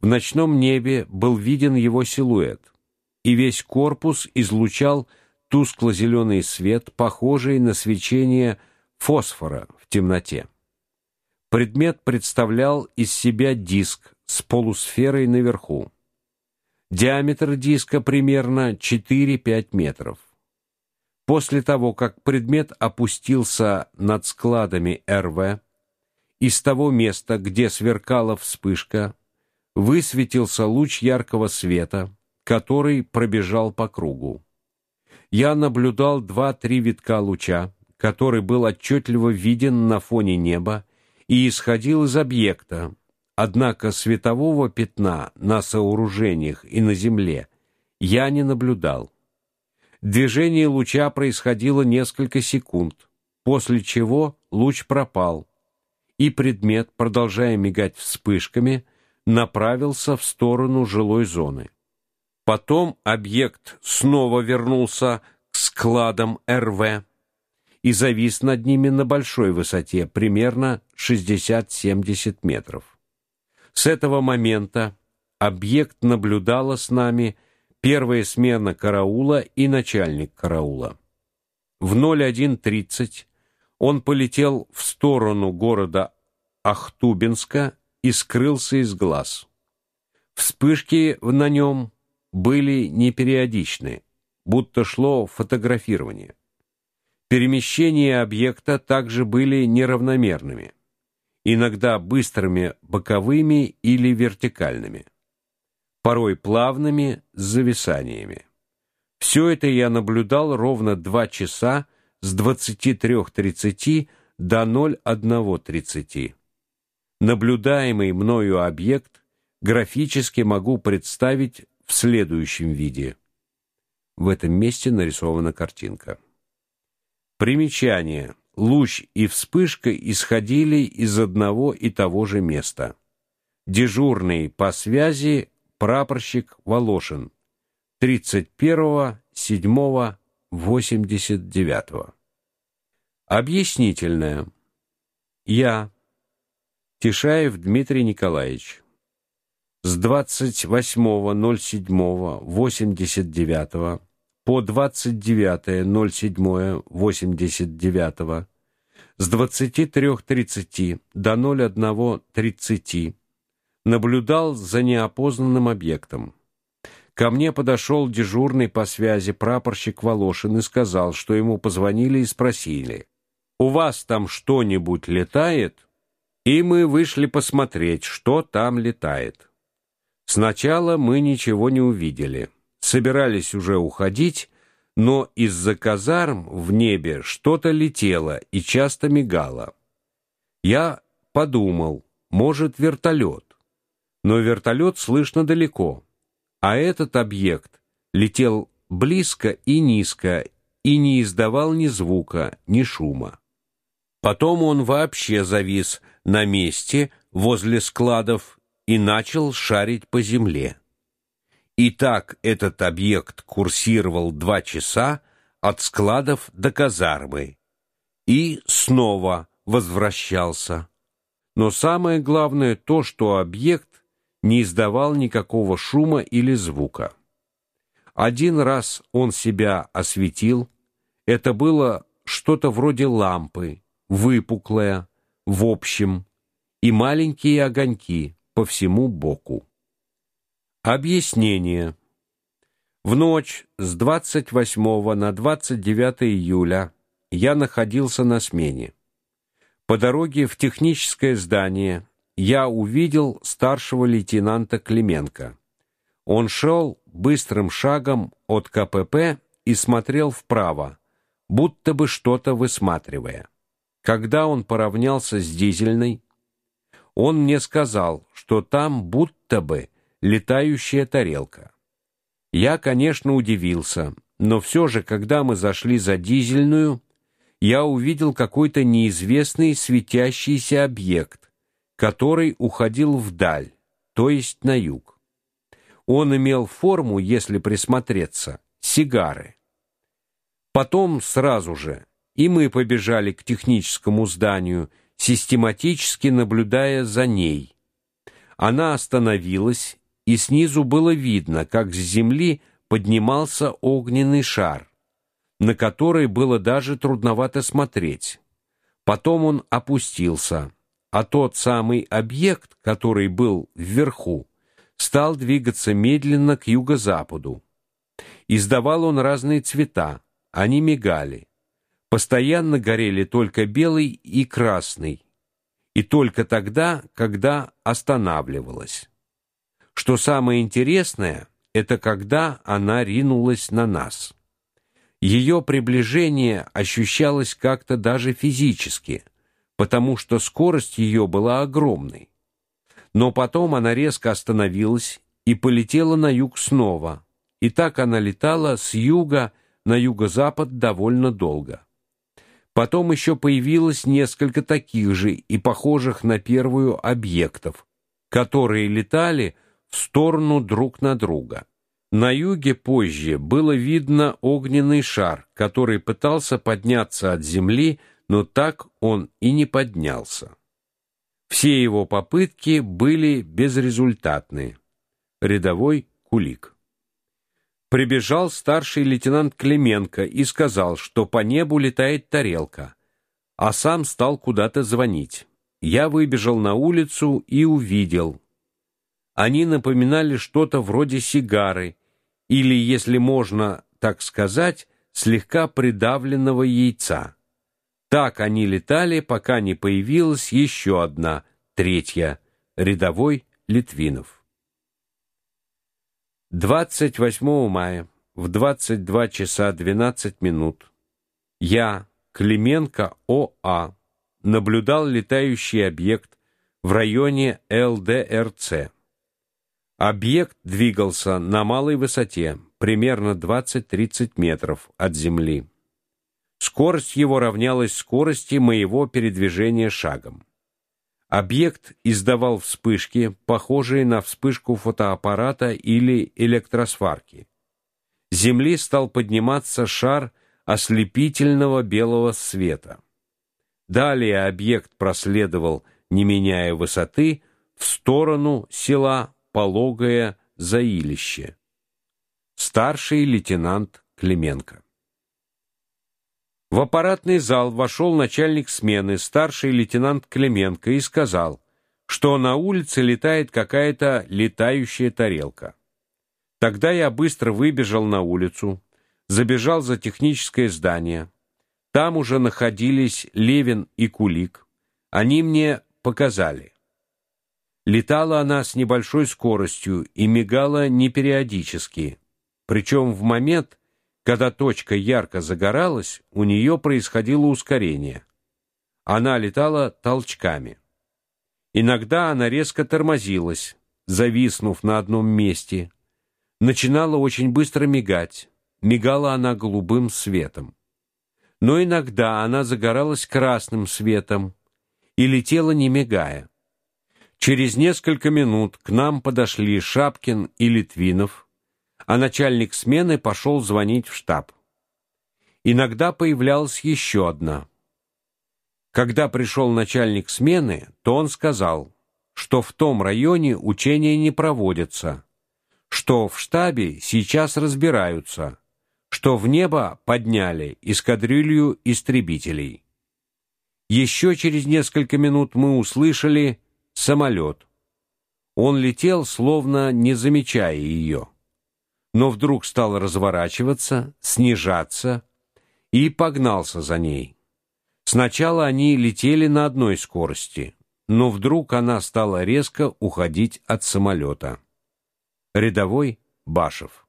В ночном небе был виден его силуэт, и весь корпус излучал тускло зеленый свет, похожий на свечение фосфора в темноте. Предмет представлял из себя диск с полусферой наверху. Диаметр диска примерно 4-5 метров. После того, как предмет опустился над складами РВ, из того места, где сверкала вспышка, высветился луч яркого света, который пробежал по кругу. Я наблюдал два-три витка луча, который был отчетливо виден на фоне неба и исходил из объекта. Однако светового пятна на сооружениях и на земле я не наблюдал. Движение луча происходило несколько секунд, после чего луч пропал, и предмет, продолжая мигать вспышками, направился в сторону жилой зоны. Потом объект снова вернулся к складам РВ и завис над ними на большой высоте, примерно 60-70 метров. С этого момента объект наблюдала с нами первая смена караула и начальник караула. В 01:30 он полетел в сторону города Ахтубинска и скрылся из глаз. Вспышки на нем были непериодичны, будто шло фотографирование. Перемещения объекта также были неравномерными, иногда быстрыми боковыми или вертикальными порой плавными с зависаниями. Все это я наблюдал ровно два часа с 23:30 до 01:30. Наблюдаемый мною объект графически могу представить в следующем виде. В этом месте нарисована картинка. Примечание: луч и вспышка исходили из одного и того же места. Дежурный по связи прапорщик Волошин 31.07.89. Объяснительное. Я Тишаев Дмитрий Николаевич с 28.07.89 по 29.07.89 с 23:30 до 01:30 наблюдал за неопознанным объектом. Ко мне подошел дежурный по связи прапорщик Волошин и сказал, что ему позвонили и спросили: "У вас там что-нибудь летает?" И мы вышли посмотреть, что там летает. Сначала мы ничего не увидели. Собирались уже уходить, но из-за казарм в небе что-то летело и часто мигало. Я подумал, может, вертолет но вертолет слышно далеко, а этот объект летел близко и низко и не издавал ни звука, ни шума. Потом он вообще завис на месте возле складов и начал шарить по земле. И так этот объект курсировал два часа от складов до казармы и снова возвращался. Но самое главное то, что объект не издавал никакого шума или звука. Один раз он себя осветил. Это было что-то вроде лампы, выпуклое, в общем, и маленькие огоньки по всему боку. Объяснение. В ночь с 28 на 29 июля я находился на смене. По дороге в техническое здание я увидел старшего лейтенанта Клименко. Он шел быстрым шагом от КПП и смотрел вправо, будто бы что-то высматривая. Когда он поравнялся с дизельной, он мне сказал, что там будто бы летающая тарелка. Я, конечно, удивился, но все же, когда мы зашли за дизельную, я увидел какой-то неизвестный светящийся объект, который уходил вдаль, то есть на юг. Он имел форму, если присмотреться, сигары. Потом сразу же и мы побежали к техническому зданию, систематически наблюдая за ней. Она остановилась, и снизу было видно, как с земли поднимался огненный шар, на который было даже трудновато смотреть. Потом он опустился, а тот самый объект, который был вверху, стал двигаться медленно к юго-западу. Издавал он разные цвета, они мигали. Постоянно горели только белый и красный, и только тогда, когда останавливалась. Что самое интересное, это когда она ринулась на нас. Ее приближение ощущалось как-то даже физически, потому что скорость ее была огромной. Но потом она резко остановилась и полетела на юг снова. И так она летала с юга на юго-запад довольно долго. Потом еще появилось несколько таких же и похожих на первую объектов, которые летали в сторону друг на друга. На юге позже было видно огненный шар, который пытался подняться от земли, но так он и не поднялся. Все его попытки были безрезультатны. Рядовой Кулик Прибежал старший лейтенант Клименко и сказал, что по небу летает тарелка, а сам стал куда-то звонить. Я выбежал на улицу и увидел. Они напоминали что-то вроде сигары или, если можно так сказать, слегка придавленного яйца. Так они летали, пока не появилась еще одна, третья, рядовой Литвинов. 28 мая в 22 часа 12 минут я, Клименко ОА, наблюдал летающий объект в районе ЛДРЦ. Объект двигался на малой высоте, примерно 20-30 метров от земли. Скорость его равнялась скорости моего передвижения шагом. Объект издавал вспышки, похожие на вспышку фотоаппарата или электросварки. С земли стал подниматься шар ослепительного белого света. Далее объект проследовал, не меняя высоты, в сторону села Пологое Заилище. Старший лейтенант Клименко в аппаратный зал вошел начальник смены, старший лейтенант Клименко, и сказал, что на улице летает какая-то летающая тарелка. Тогда я быстро выбежал на улицу, забежал за техническое здание. Там уже находились Левин и Кулик. Они мне показали. Летала она с небольшой скоростью и мигала непериодически, причем в момент, когда точка ярко загоралась, у нее происходило ускорение. Она летала толчками. Иногда она резко тормозилась, зависнув на одном месте. Начинала очень быстро мигать. Мигала она голубым светом. Но иногда она загоралась красным светом и летела не мигая. Через несколько минут к нам подошли Шапкин и Литвинов а начальник смены пошел звонить в штаб. Иногда появлялась еще одна. Когда пришел начальник смены, то он сказал, что в том районе учения не проводятся, что в штабе сейчас разбираются, что в небо подняли эскадрилью истребителей. Еще через несколько минут мы услышали самолет. Он летел, словно не замечая ее но вдруг стал разворачиваться, снижаться и погнался за ней. Сначала они летели на одной скорости, но вдруг она стала резко уходить от самолета. Рядовой Башев